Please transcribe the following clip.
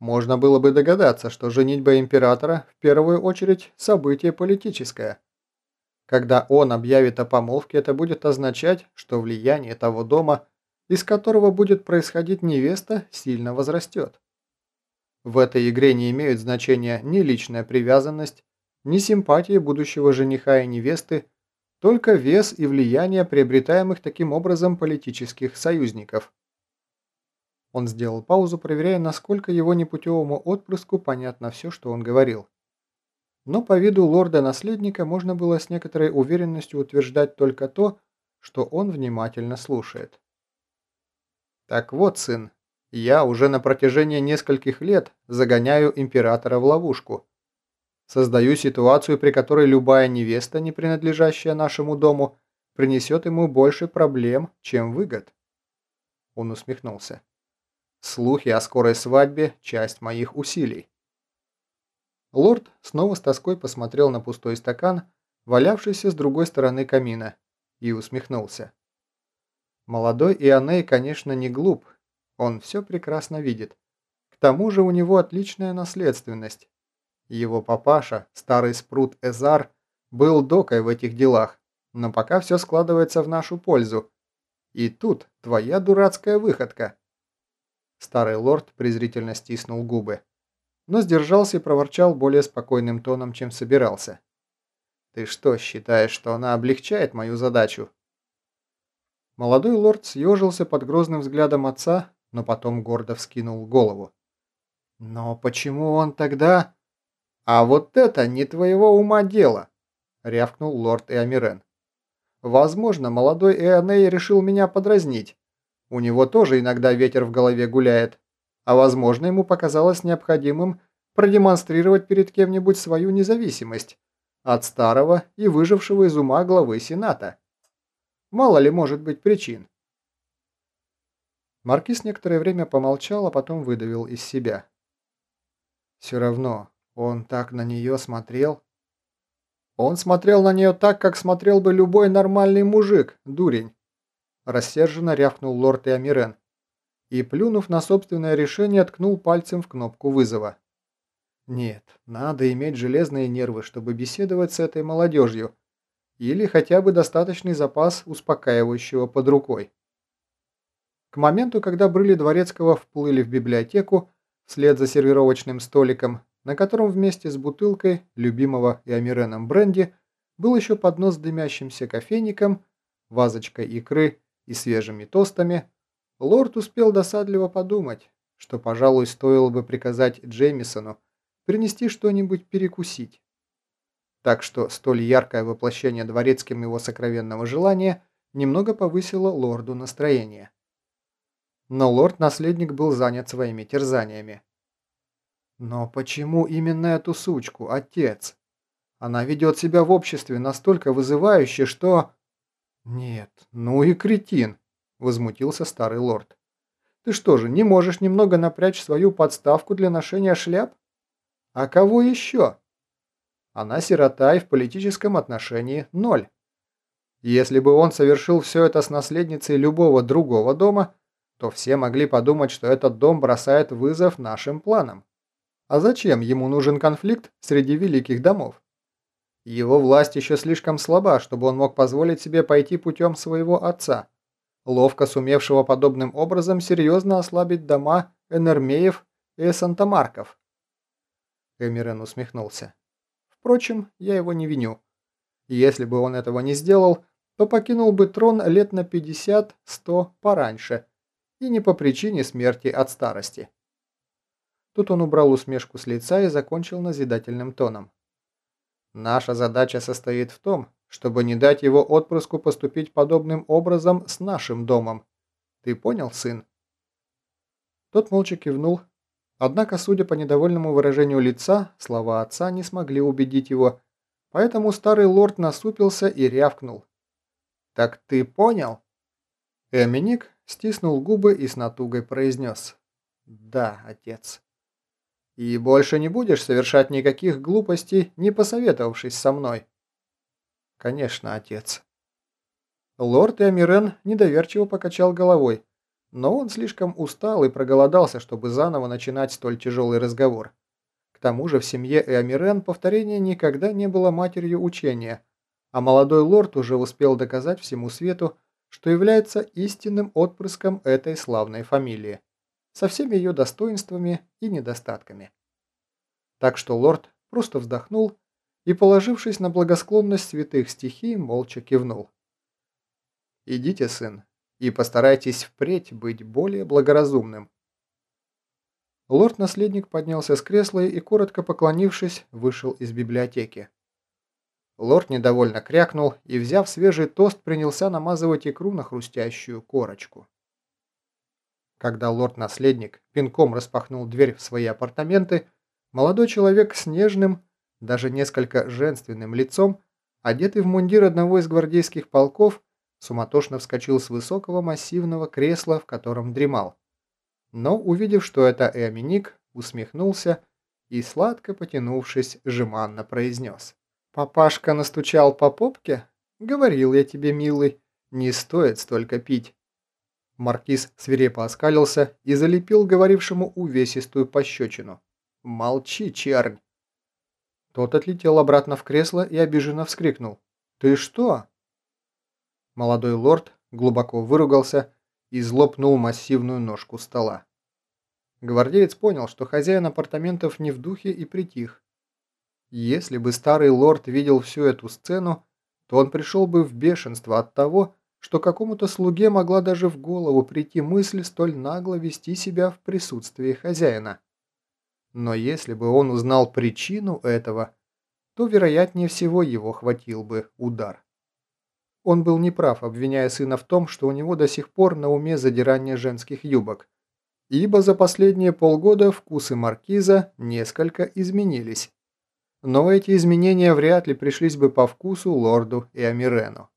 Можно было бы догадаться, что женитьба императора в первую очередь событие политическое. Когда он объявит о помолвке, это будет означать, что влияние того дома, из которого будет происходить невеста, сильно возрастет. В этой игре не имеют значения ни личная привязанность, ни симпатии будущего жениха и невесты, только вес и влияние приобретаемых таким образом политических союзников. Он сделал паузу, проверяя, насколько его непутевому отпрыску понятно все, что он говорил. Но по виду лорда-наследника можно было с некоторой уверенностью утверждать только то, что он внимательно слушает. «Так вот, сын, я уже на протяжении нескольких лет загоняю императора в ловушку. Создаю ситуацию, при которой любая невеста, не принадлежащая нашему дому, принесет ему больше проблем, чем выгод». Он усмехнулся. Слухи о скорой свадьбе – часть моих усилий. Лорд снова с тоской посмотрел на пустой стакан, валявшийся с другой стороны камина, и усмехнулся. Молодой Ионей, конечно, не глуп, он все прекрасно видит. К тому же у него отличная наследственность. Его папаша, старый спрут Эзар, был докой в этих делах, но пока все складывается в нашу пользу. И тут твоя дурацкая выходка – Старый лорд презрительно стиснул губы, но сдержался и проворчал более спокойным тоном, чем собирался. «Ты что, считаешь, что она облегчает мою задачу?» Молодой лорд съежился под грозным взглядом отца, но потом гордо вскинул голову. «Но почему он тогда...» «А вот это не твоего ума дело!» — рявкнул лорд Эамирен. «Возможно, молодой Эоней решил меня подразнить, у него тоже иногда ветер в голове гуляет, а возможно ему показалось необходимым продемонстрировать перед кем-нибудь свою независимость от старого и выжившего из ума главы Сената. Мало ли может быть причин. Маркиз некоторое время помолчал, а потом выдавил из себя. Все равно, он так на нее смотрел. Он смотрел на нее так, как смотрел бы любой нормальный мужик, дурень. Рассерженно рявкнул лорд Иомирен и, плюнув на собственное решение, ткнул пальцем в кнопку вызова. Нет, надо иметь железные нервы, чтобы беседовать с этой молодежью, или хотя бы достаточный запас успокаивающего под рукой. К моменту, когда брыли дворецкого вплыли в библиотеку, вслед за сервировочным столиком, на котором вместе с бутылкой любимого Иомиреном бренди был еще поднос с дымящимся кофейником, вазочкой икры и свежими тостами, лорд успел досадливо подумать, что, пожалуй, стоило бы приказать Джеймисону принести что-нибудь перекусить. Так что столь яркое воплощение дворецким его сокровенного желания немного повысило лорду настроение. Но лорд-наследник был занят своими терзаниями. Но почему именно эту сучку, отец? Она ведет себя в обществе настолько вызывающе, что... «Нет, ну и кретин!» – возмутился старый лорд. «Ты что же, не можешь немного напрячь свою подставку для ношения шляп? А кого еще?» Она сирота и в политическом отношении ноль. Если бы он совершил все это с наследницей любого другого дома, то все могли подумать, что этот дом бросает вызов нашим планам. А зачем ему нужен конфликт среди великих домов? Его власть еще слишком слаба, чтобы он мог позволить себе пойти путем своего отца, ловко сумевшего подобным образом серьезно ослабить дома Энермеев и Сантамарков. Эмирен усмехнулся. Впрочем, я его не виню. Если бы он этого не сделал, то покинул бы трон лет на 50-100 пораньше, и не по причине смерти от старости. Тут он убрал усмешку с лица и закончил назидательным тоном. Наша задача состоит в том, чтобы не дать его отпрыску поступить подобным образом с нашим домом. Ты понял, сын?» Тот молча кивнул, однако, судя по недовольному выражению лица, слова отца не смогли убедить его, поэтому старый лорд насупился и рявкнул. «Так ты понял?» Эминик стиснул губы и с натугой произнес. «Да, отец». И больше не будешь совершать никаких глупостей, не посоветовавшись со мной?» «Конечно, отец». Лорд Эмирен недоверчиво покачал головой, но он слишком устал и проголодался, чтобы заново начинать столь тяжелый разговор. К тому же в семье Эомирен повторение никогда не было матерью учения, а молодой лорд уже успел доказать всему свету, что является истинным отпрыском этой славной фамилии, со всеми ее достоинствами и недостатками. Так что лорд просто вздохнул и, положившись на благосклонность святых стихий, молча кивнул. «Идите, сын, и постарайтесь впредь быть более благоразумным». Лорд-наследник поднялся с кресла и, коротко поклонившись, вышел из библиотеки. Лорд недовольно крякнул и, взяв свежий тост, принялся намазывать икру на хрустящую корочку. Когда лорд-наследник пинком распахнул дверь в свои апартаменты, молодой человек с нежным, даже несколько женственным лицом, одетый в мундир одного из гвардейских полков, суматошно вскочил с высокого массивного кресла, в котором дремал. Но, увидев, что это Эоминик, усмехнулся и, сладко потянувшись, жеманно произнес. Папашка настучал по попке? Говорил я тебе, милый, не стоит столько пить. Маркиз свирепо оскалился и залепил говорившему увесистую пощечину. «Молчи, чернь!» Тот отлетел обратно в кресло и обиженно вскрикнул. «Ты что?» Молодой лорд глубоко выругался и злопнул массивную ножку стола. Гвардеец понял, что хозяин апартаментов не в духе и притих. Если бы старый лорд видел всю эту сцену, то он пришел бы в бешенство от того, что какому-то слуге могла даже в голову прийти мысль столь нагло вести себя в присутствии хозяина. Но если бы он узнал причину этого, то, вероятнее всего, его хватил бы удар. Он был неправ, обвиняя сына в том, что у него до сих пор на уме задирание женских юбок, ибо за последние полгода вкусы маркиза несколько изменились но эти изменения вряд ли пришлись бы по вкусу лорду и Амирену.